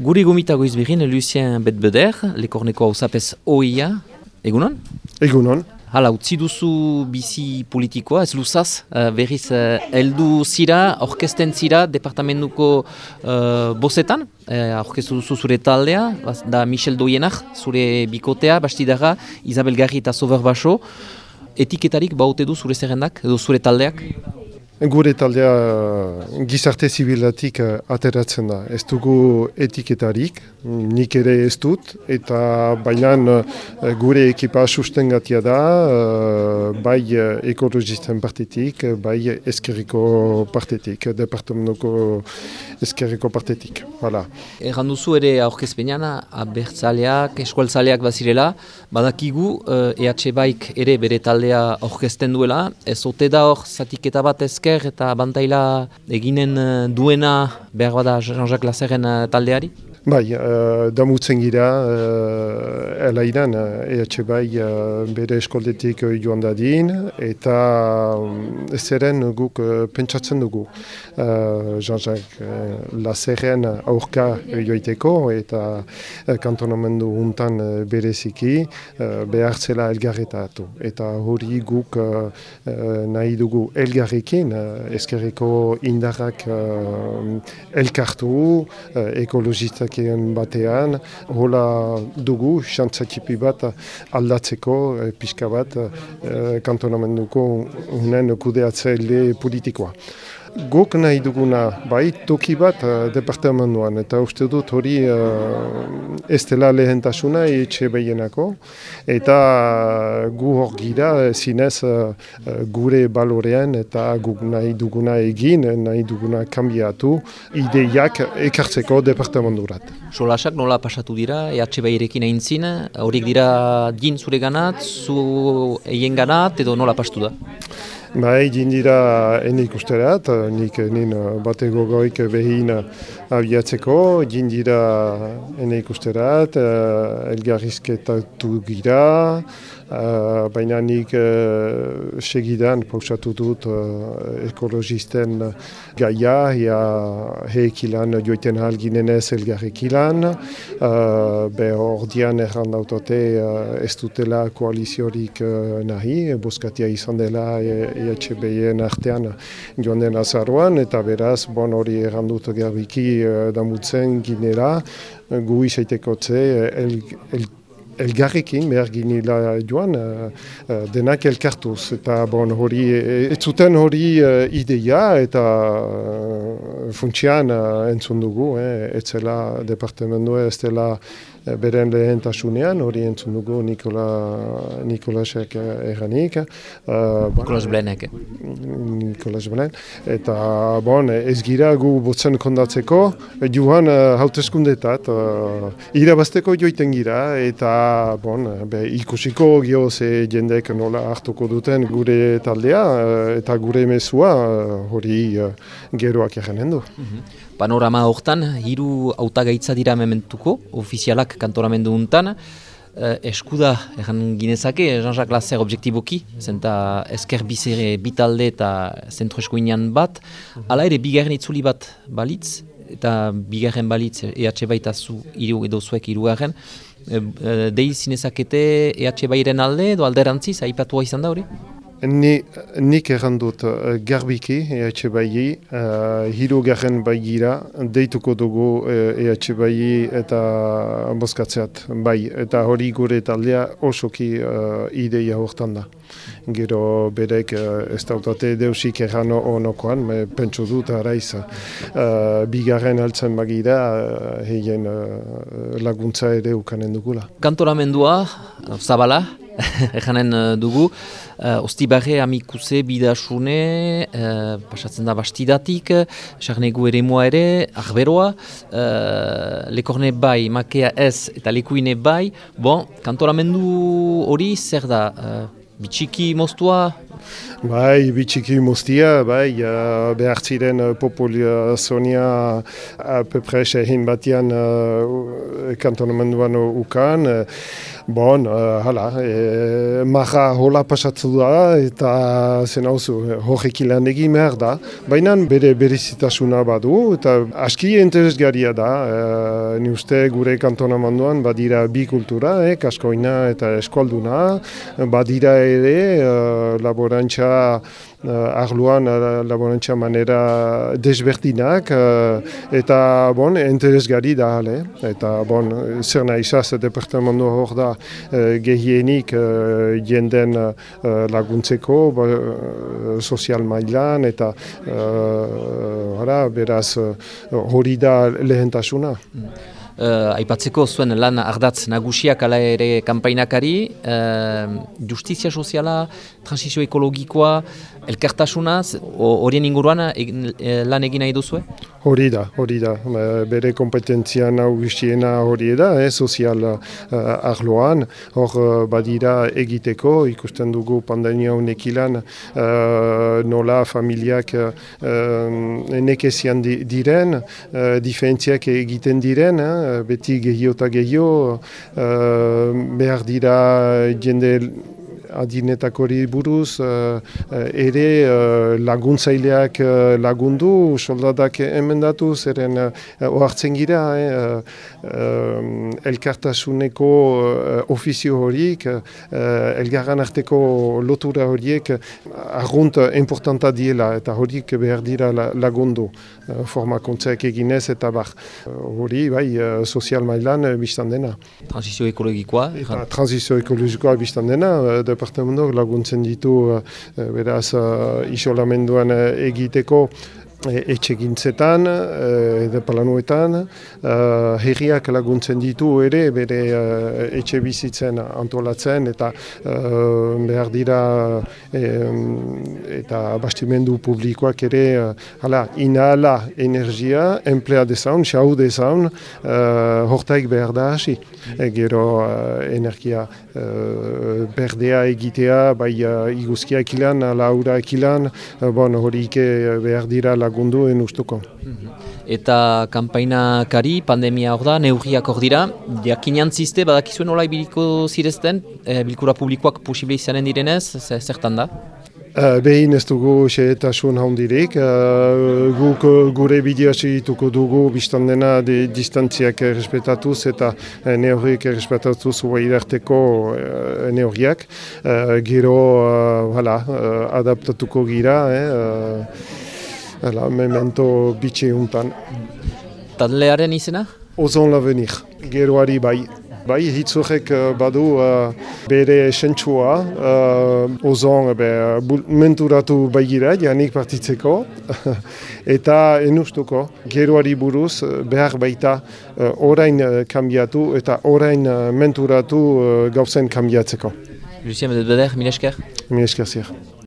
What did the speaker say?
Guri gomitago izbegin, Lucien Betbeder, lekorneko hau zapez OIA, egunon? Egunon. Hala, utzi duzu bizi politikoa, ez luzaz, uh, berriz uh, eldu zira, orkesten zira, departamentuko uh, bozetan, uh, orkestu duzu zure taldea, da Michel Doienak, zure bikotea, bastidaga, Isabel Garri eta Sober Baso, etiketarik baute du zure zerrendak, edo zure taldeak? Gure taldea gizarte zibilatik ateratzen da. Ez dugu etiketarik, nik ere ez dut, eta baina gure ekipa sustengatia da, bai ekologisten partetik, bai eskerriko partetik, departamentuko eskerriko partetik. Hala. Erran duzu ere aurkezpenean, abertzaleak, eskualtzaleak bazirela, badakigu EH Baik ere bere taldea aurkezten duela, ez ote da hor zatiketa bat ezker, eta bantaila eginen duena behar bada Jean-Jacques Lazeren taldeari? Bai, uh, damutzen gira, uh, elainan, EH bai uh, bere eskoldetik joan dadin, eta um, zeren guk uh, pentsatzen dugu. Uh, Jean-Jacques uh, Lazeren aurka joiteko, eta uh, kantonamendu untan uh, bereziki uh, behar zela elgarretatu. Eta hori guk uh, nahi dugu elgarrekin, uh, eskerreko indarrak uh, elkartu, uh, ekologistak batean, hola dugu, xantzatxipi bat aldatzeko, e, pixka bat, e, kantonamenduko unen kudeatzaile politikoa. Gok nahi duguna, bai, toki bat uh, departamentuan, eta uste dut hori uh, ez dela lehentasuna etxe behienako, eta gu hor gira zinez uh, gure balorean eta guk nahi duguna egin, nahi duguna kambiatu, ideiak ekartzeko departamenturat. Solasak nola pasatu dira, EH behirekin egin zin, horiek dira din zure ganat, zu eien ganat, edo nola pastu da? Bai, dira ene ikusterat, nik nin bate gogoik behin abiatzeko, dira ene ikusterat, elgarrizketatu gira, Uh, baina nik uh, segidan pausatu dut uh, ekologisten gaia, ea heekilan joiten halginen ez elgarrekilan, uh, be ordian erran dautote uh, ez dutela koaliziorik uh, nahi, boskatia izan dela EHB-en artean joan den azaruan, eta beraz, bon hori erran dut garbiki uh, damutzen ginera, gu izaiteko el, el elgarrekin behar ginila joan uh, denak elkartuz. Eta bon, hori, ez zuten hori uh, ideia eta uh, funtsian uh, entzun dugu, eh, ez zela departamentua ez dela beren lehentasunean, hori entzun dugu Nikola, Nikolasek erranik. Uh, Nikolas Blenek. Nikolas Blen. Eta bon, ez gira gu botzen kondatzeko, joan uh, hauteskundetat, uh, irabazteko joiten gira, eta bon, be, ikusiko gio ze jendek nola hartuko duten gure taldea eh, eta gure mezua eh, hori uh, geroak egenen du. Mhm. Panorama hortan, hiru hautagaitza dira mementuko, ofizialak kantoramendu untan, uh, eskuda egan ginezake, Jean-Jacques Lasser objektiboki, zenta esker bizere bitalde eta zentro eskuinan bat, hala ere bigarren itzuli bat balitz, eta bigarren balitz EH baita zu iru edo zuek irugarren, E, e, dei zinezakete EH Bairen alde edo alderantziz, aipatua izan da hori? Ni, nik errandut uh, garbiki EH Baii, uh, hiru garren baigira, deituko dugu uh, EH Baii eta boskatzeat bai, eta hori gure taldea osoki uh, ideia hortan da. Gero berek uh, ez dautate deusik errano onokoan, me pentsu dut araiz. Uh, bigarren altzen bagira, uh, heien uh, laguntza ere ukanen dugula. Kantoramendua, zabala, ejanen uh, dugu, uh, ostibarre amikuse bidasune, uh, pasatzen da bastidatik, sarnegu ere mua ere, arberoa, uh, lekorne bai, makea ez eta lekuine bai, bon, kantoramendu hori zer da, uh, bitxiki moztua, Bai, bitxiki muztia, bai, uh, behar ziren uh, populazioa apepres egin batean uh, kantonamenduan ukan. Uh, bon, uh, hala, e, marra hola pasatzu da eta zen hauzu, horrek ilan egin behar da. Baina bere berezitasuna badu eta aski interesgarria da. Uh, ni uste gure kantonamanduan badira bi kultura, eh, kaskoina eta eskualduna. Badira ere uh, laborantza uh, arloan uh, laborantza manera desberdinak uh, eta bon, interesgarri da ale. Eta bon, zer nahi izaz departamentu hor da gehienik jenden laguntzeko uh, sozial mailan eta uh, beraz hori da lehentasuna. Uh, aipatzeko zuen lan ardatz nagusiak ala ere kanpainakari, uh, justizia soziala, transizio ekologikoa, elkartasunaz, horien inguruan eh, lan egin nahi duzue? Hori da, hori da. Bere kompetentzia nagusiena hori da, eh, sozial uh, arloan. Hor badira egiteko, ikusten dugu pandemia honek ilan, nola familiak uh, nekezian di, diren, uh, diferentziak egiten diren, beti gehio eta gehio, uh, behar dira jende adinetakori buruz uh, ere uh, laguntzaileak lagundu, soldatak emendatu, zeren uh, ohartzen gira, eh, elkartasuneko uh, ofizio horiek, uh, elgarran arteko lotura horiek argunt importanta diela, eta horiek behar dira lagundu uh, formakontzeak eginez, eta bar, hori, bai, uh, sozial mailan uh, biztan dena. Transizio ekologikoa? Eta, transizio ekologikoa biztan dena, uh, departamentoak laguntzen ditu uh, beraz uh, isolamenduan uh, egiteko E, etxe gintzetan, e, edo palanuetan, e, herriak laguntzen ditu ere, bere etxe bizitzen antolatzen, eta behar dira eta bastimendu publikoak ere, hala, inala energia, emplea dezaun, xau dezaun, hortaik behar da hasi. gero energia berdea egitea, bai iguzkiak ilan, laurak ilan, bon, horik behar dira laguntzen lagunduen ustuko. Eta kanpainakari, pandemia hor da, neurriak hor dira, jakinan ziste, badakizuen hola ibiliko zirezten, e, bilkura publikoak posible izanen direnez, zertan da? Uh, behin ez dugu xeetasun handirik, uh, guk gure bidea segituko dugu biztan dena de distantziak errespetatuz eta uh, neurriak errespetatuz ua irarteko uh, neurriak. Uh, gero, uh, adaptatuko gira, eh, Hala, memento bitxe untan. Taldearen izena? Ozon l'avenir, geroari bai. Bai, hitzurek uh, badu uh, bere esentzua, uh, ozon be, menturatu bai gira, janik partitzeko, eta enustuko, geroari buruz behar baita uh, orain uh, kambiatu eta orain uh, menturatu uh, gauzen kambiatzeko. Lucien, beder, mil esker? Mil esker,